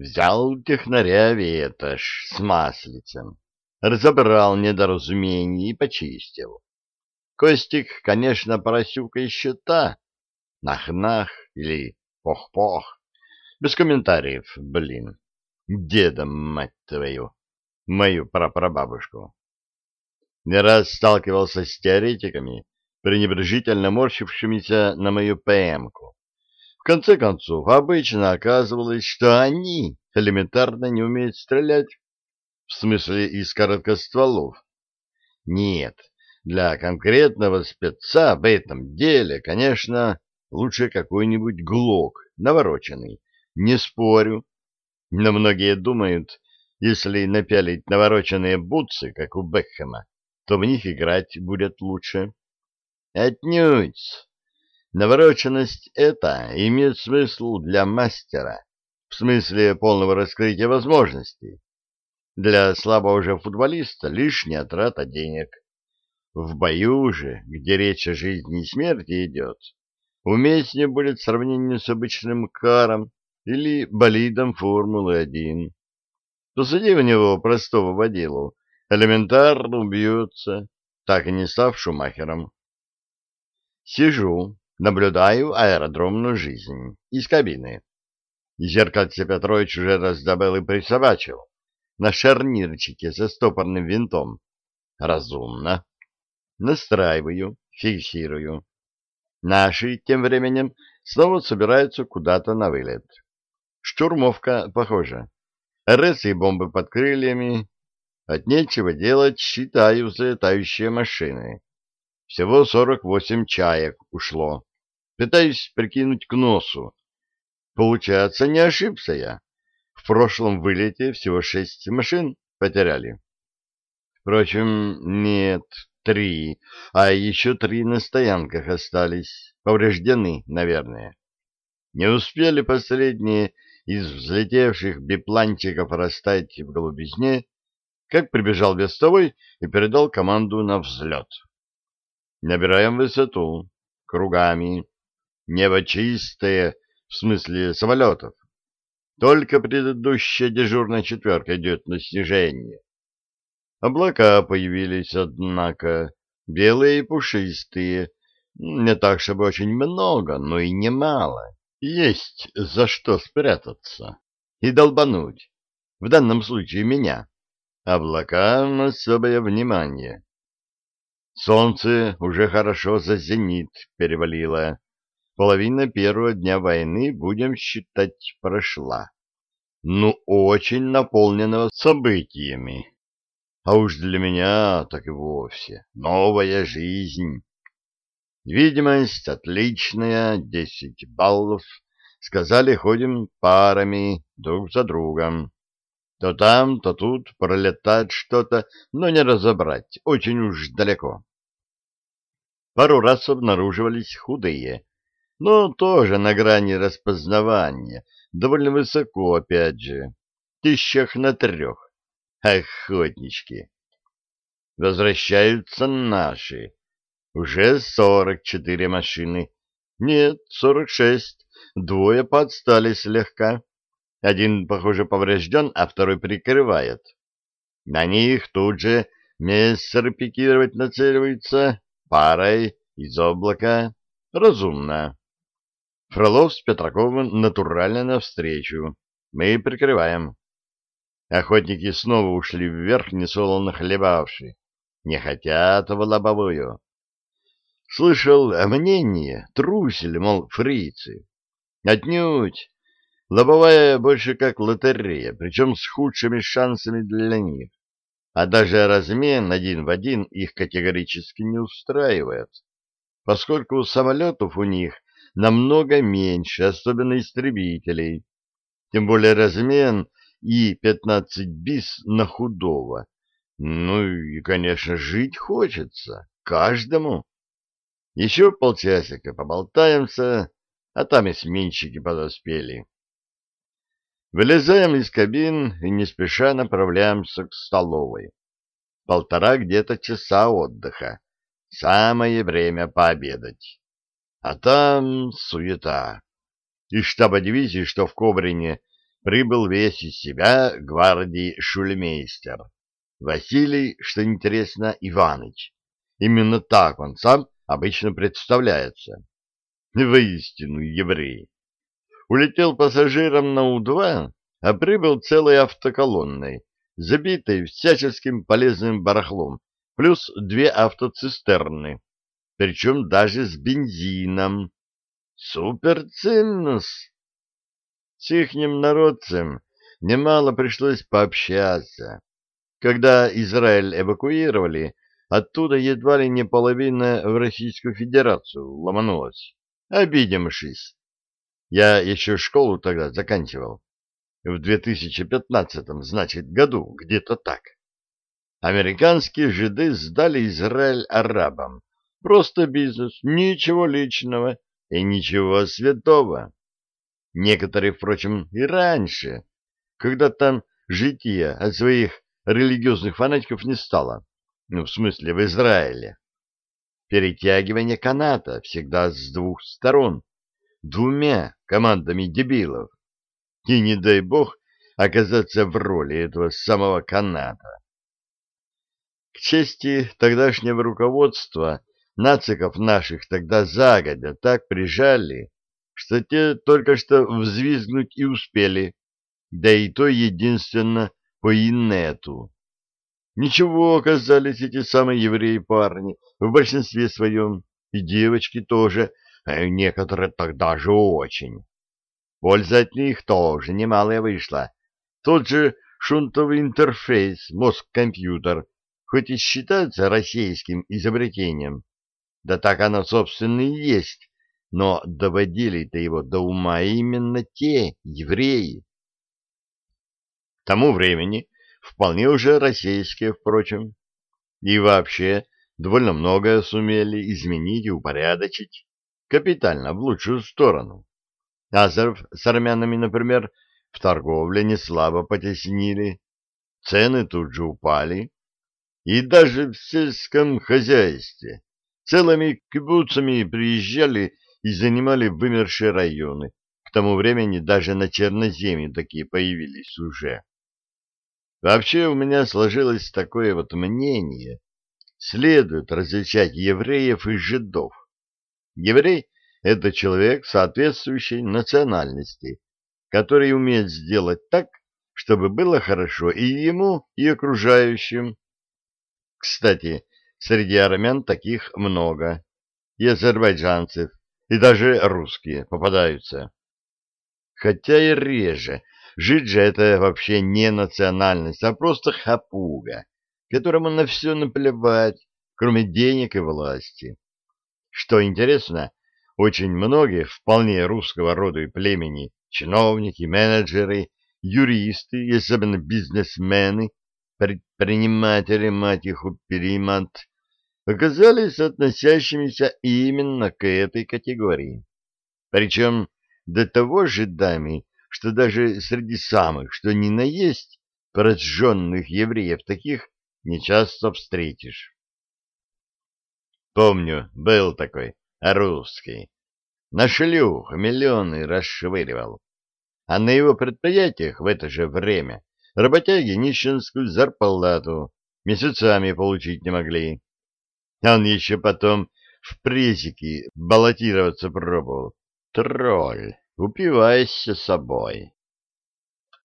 Взял технаря ветошь с маслицем, разобрал недоразумение и почистил. Костик, конечно, поросюка еще та, нах-нах или пох-пох, без комментариев, блин, деда, мать твою, мою прапрабабушку. Не раз сталкивался с теоретиками, пренебрежительно морщившимися на мою ПМ-ку. В конце концов, обычно оказывалось, что они элементарно не умеют стрелять, в смысле из короткостволов. Нет, для конкретного спеца в этом деле, конечно, лучше какой-нибудь глок, навороченный, не спорю. Но многие думают, если напялить навороченные бутсы, как у Бекхэма, то в них играть будет лучше. Отнюдь. Навороченность эта имеет смысл для мастера, в смысле полного раскрытия возможностей. Для слабого же футболиста лишняя трата денег. В бою же, где речь о жизни и смерти идет, уместнее будет сравнение с обычным каром или болидом Формулы-1. Посади в него простого водилу, элементарно убьется, так и не став Шумахером. Сижу, наблюдаю аэродромную жизнь из кабины. Зеркальце Петрович уже раздобыл и присобачил на шарнирчике со стопорным винтом. Разумно. Настраиваю, фиксирую. Наши, тем временем, снова собираются куда-то на вылет. Штурмовка, похоже. РС и бомбы под крыльями. От нечего делать считаю взлетающие машины. Всего 48 чаек ушло. Пытаюсь прикинуть к носу. Получается, не ошибся я. В прошлом вылете всего шесть машин потеряли. Впрочем, нет, три, а еще три на стоянках остались, повреждены, наверное. Не успели последние из взлетевших бипланчиков растать в голубизне, как прибежал вестовой и передал команду на взлет. Набираем высоту, кругами. Небо чистое, в смысле самолетов. Только предыдущая дежурная четверка идет на снижение. Облака появились, однако, белые и пушистые. Не так, чтобы очень много, но и немало. Есть за что спрятаться и долбануть. В данном случае меня. Облакам особое внимание. Солнце уже хорошо за зенит перевалило. Половина первого дня войны, будем считать, прошла. Ну, очень наполненного событиями. А уж для меня так и вовсе новая жизнь. Видимость отличная, десять баллов. Сказали, ходим парами, друг за другом. То там, то тут пролетать что-то, но не разобрать, очень уж далеко. Пару раз обнаруживались худые, но тоже на грани распознавания, довольно высоко, опять же, тысячах на трех. Охотнички. Возвращаются наши. Уже сорок четыре машины. Нет, сорок шесть. Двое подстали слегка. Один, похоже, поврежден, а второй прикрывает. На них тут же мессер пикировать нацеливается парой из облака. Разумно. Фролов с Петраковым натурально навстречу. Мы прикрываем. Охотники снова ушли вверх, несолоно хлебавши. Не хотят в лобовую. Слышал мнение, трусили, мол, фрицы. Отнюдь. Лобовая больше как лотерея, причем с худшими шансами для них. А даже размен один в один их категорически не устраивает, поскольку самолетов у них намного меньше, особенно истребителей. Тем более размен И-15 БИС на худого. Ну и, конечно, жить хочется. Каждому. Еще полчасика поболтаемся, а там и сменщики подоспели. Вылезаем из кабин и не спеша направляемся к столовой. Полтора где-то часа отдыха. Самое время пообедать. А там суета. Из штаба дивизии, что в Кобрине, прибыл весь из себя гвардии шульмейстер. Василий, что интересно, Иваныч. Именно так он сам обычно представляется. Воистину еврей. Улетел пассажиром на У-2, а прибыл целой автоколонной, забитой всяческим полезным барахлом, плюс две автоцистерны, причем даже с бензином. Суперциннус! С ихним народцем немало пришлось пообщаться. Когда Израиль эвакуировали, оттуда едва ли не половина в Российскую Федерацию ломанулась, обидимшись. Я еще школу тогда заканчивал. В 2015, значит, году, где-то так. Американские жиды сдали Израиль арабам. Просто бизнес, ничего личного и ничего святого. Некоторые, впрочем, и раньше, когда там жития от своих религиозных фанатиков не стало, ну, в смысле, в Израиле. Перетягивание каната всегда с двух сторон, двумя командами дебилов. И не дай бог оказаться в роли этого самого каната. К чести тогдашнего руководства, нациков наших тогда загодя так прижали, что те только что взвизгнуть и успели, да и то единственно по инету. Ничего оказались эти самые евреи-парни, в большинстве своем, и девочки тоже, а некоторые тогда же очень. Польза от них тоже немалая вышла. Тот же шунтовый интерфейс, мозг-компьютер, хоть и считается российским изобретением, да так оно, собственно, и есть, но доводили-то его до ума именно те евреи. К тому времени вполне уже российские, впрочем, и вообще довольно многое сумели изменить и упорядочить, капитально в лучшую сторону. Азов с армянами, например, в торговле не слабо потеснили, цены тут же упали, и даже в сельском хозяйстве целыми кибуцами приезжали и занимали вымершие районы. К тому времени даже на Черноземье такие появились уже. Вообще у меня сложилось такое вот мнение. Следует различать евреев и жидов. Еврей — это человек соответствующей национальности, который умеет сделать так, чтобы было хорошо и ему, и окружающим. Кстати, среди армян таких много, и азербайджанцев, и даже русские попадаются. Хотя и реже. Жить же это вообще не национальность, а просто хапуга, которому на все наплевать, кроме денег и власти. Что интересно, очень многие вполне русского рода и племени, чиновники, менеджеры, юристы особенно бизнесмены, предприниматели, мать их перемат, оказались относящимися именно к этой категории. Причем до того же даме, что даже среди самых, что ни на есть, прожженных евреев таких нечасто встретишь. Помню, был такой, русский. На шлюх миллионы расшвыривал. А на его предприятиях в это же время работяги нищенскую зарплату месяцами получить не могли. Он еще потом в презике баллотироваться пробовал. Тролль, упивайся собой.